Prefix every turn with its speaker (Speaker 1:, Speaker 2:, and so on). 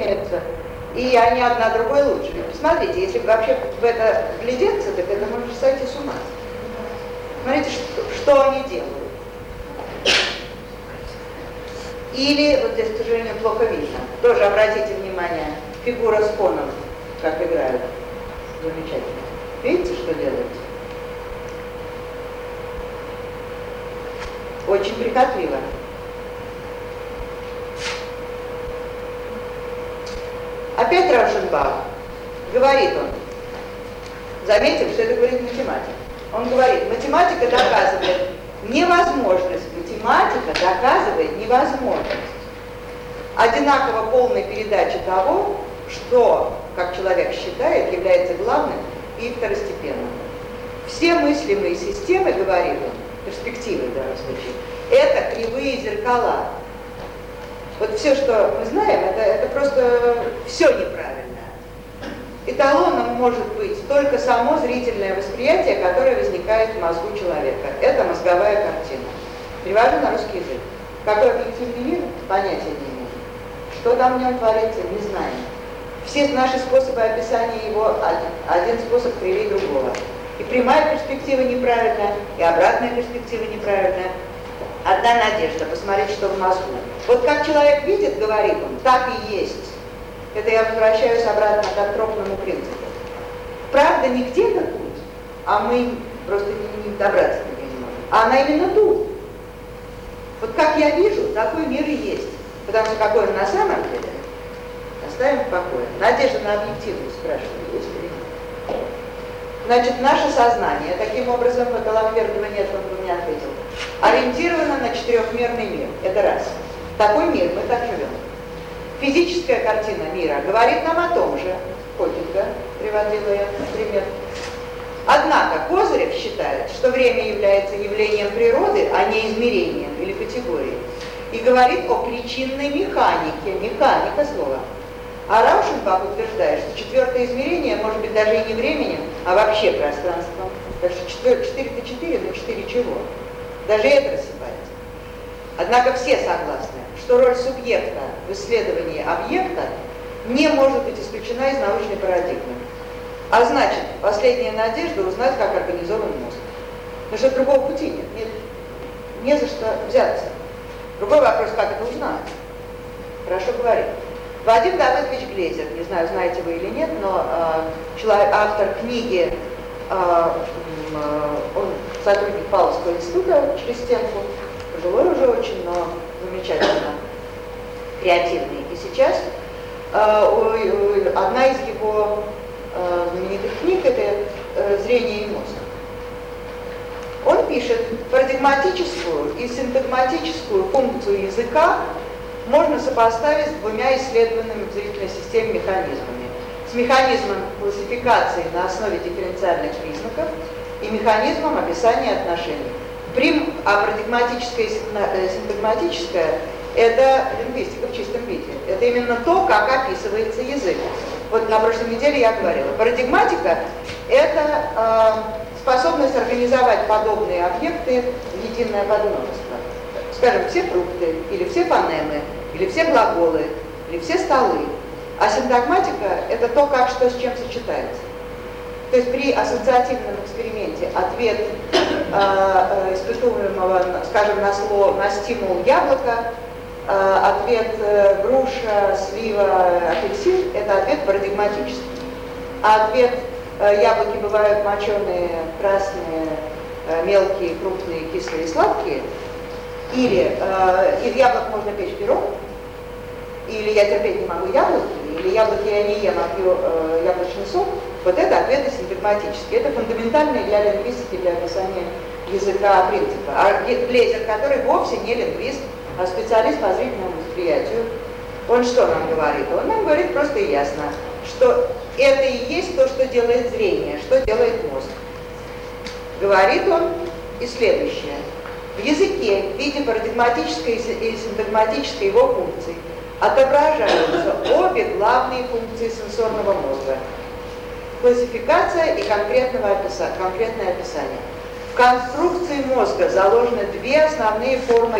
Speaker 1: имеются. И они одна другой лучше. Посмотрите, если вообще в это глядеться, так это можно сойти с ума. Смотрите, что, что они делают. Или, вот здесь, к сожалению, плохо видно. Тоже обратите внимание, фигура с коном, как играют. Замечательно. Видите, что делают? Очень прихотливо. Опять Раушенбах. Говорит он. Заметим, что это говорит математик. Он говорит, математика доказывает невозможность, математика доказывает невозможность одинаково полной передачи того, что, как человек считает, является главным и второстепенным. Все мыслимые системы, говорит он, перспективы в данном случае, это кривые зеркала. Вот все, что мы знаем, это, это просто все неправильно. Эталоном может быть только само зрительное восприятие, которое возникает в мозгу человека. Это мозговая картина. Перевожу на русский язык. Какой объективный мир? Понятия не имею. Что там в нем творится, не знаем. Все наши способы описания его один, способ кривее другого. И прямая перспектива неправильная, и обратная перспектива неправильная. Одна надежда, посмотреть, что в мозгу. Вот как человек видит, говорит он, так и есть. Это я возвращаюсь обратно к антропному принципу. Правда не где-то тут, а мы просто не, не добраться до нее не можем. А она именно тут. Вот как я вижу, такой мир и есть. Потому что какой он на самом деле, оставим в покое. Надежда на объективность спрашивает, есть нет. Значит, наше сознание, таким образом, это Ламбердова нет, он бы мне ответил, ориентировано на четырехмерный мир. Это раз. Такой мир, мы так живем. Физическая картина мира говорит нам о том же. Хотинга приводила я пример. Однако Козырев считает, что время является явлением природы, а не измерением или категорией. И говорит о причинной механике, механика слова. А Раушенбах утверждает, что четвертое измерение может быть даже и не временем, а вообще пространством. Так что 4 это 4, но 4 чего? Даже это рассыпается. Однако все согласны, что роль субъекта в исследовании объекта не может быть исключена из научной парадигмы. А значит, последняя надежда узнать, как организован мозг. Потому что другого пути нет, нет, не за что взяться. Другой вопрос, как это узнать. Хорошо говорит. Вадим Давыдович Глезер, не знаю, знаете вы или нет, но э, человек, автор книги, э, э, он сотрудник Павловского института через стенку, пожилой уже очень, но замечательно креативный. И сейчас э, одна из его э, знаменитых книг это э, «Зрение и мозг». Он пишет, парадигматическую и синтагматическую функцию языка можно сопоставить с двумя исследованными в зрительной системе механизмами. С механизмом классификации на основе дифференциальных признаков и механизмом описания отношений. Прим, а парадигматическое и э, синтагматическое – это лингвистика в чистом виде. Это именно то, как описывается язык. Вот на прошлой неделе я говорила. Парадигматика – это э, способность организовать подобные объекты в единое подмножество. Скажем, все фрукты, или все фонемы, или все глаголы, или все столы. А синтагматика – это то, как что с чем сочетается. То есть при ассоциативном эксперименте ответ э, э, испытуемого, скажем, на слово, на стимул яблоко, э, ответ э, груша, слива, апельсин – это ответ парадигматический. А ответ э, яблоки бывают моченые, красные, э, мелкие, крупные, кислые, сладкие. Или э, из яблок можно печь пирог, или я терпеть не могу яблоки, или яблоки я не ем, а пью э, яблочный сок – вот это ответы синтагматические. Это фундаментальные для лингвистики, для описания языка принципа. А Глезер, который вовсе не лингвист, а специалист по зрительному восприятию, он что нам говорит? Он нам говорит просто и ясно, что это и есть то, что делает зрение, что делает мозг. Говорит он и следующее. В языке в виде парадигматической и синтагматической его функции отображаются обе главные функции сенсорного мозга – классификация и конкретного описания, конкретное описание. В конструкции мозга заложены две основные формы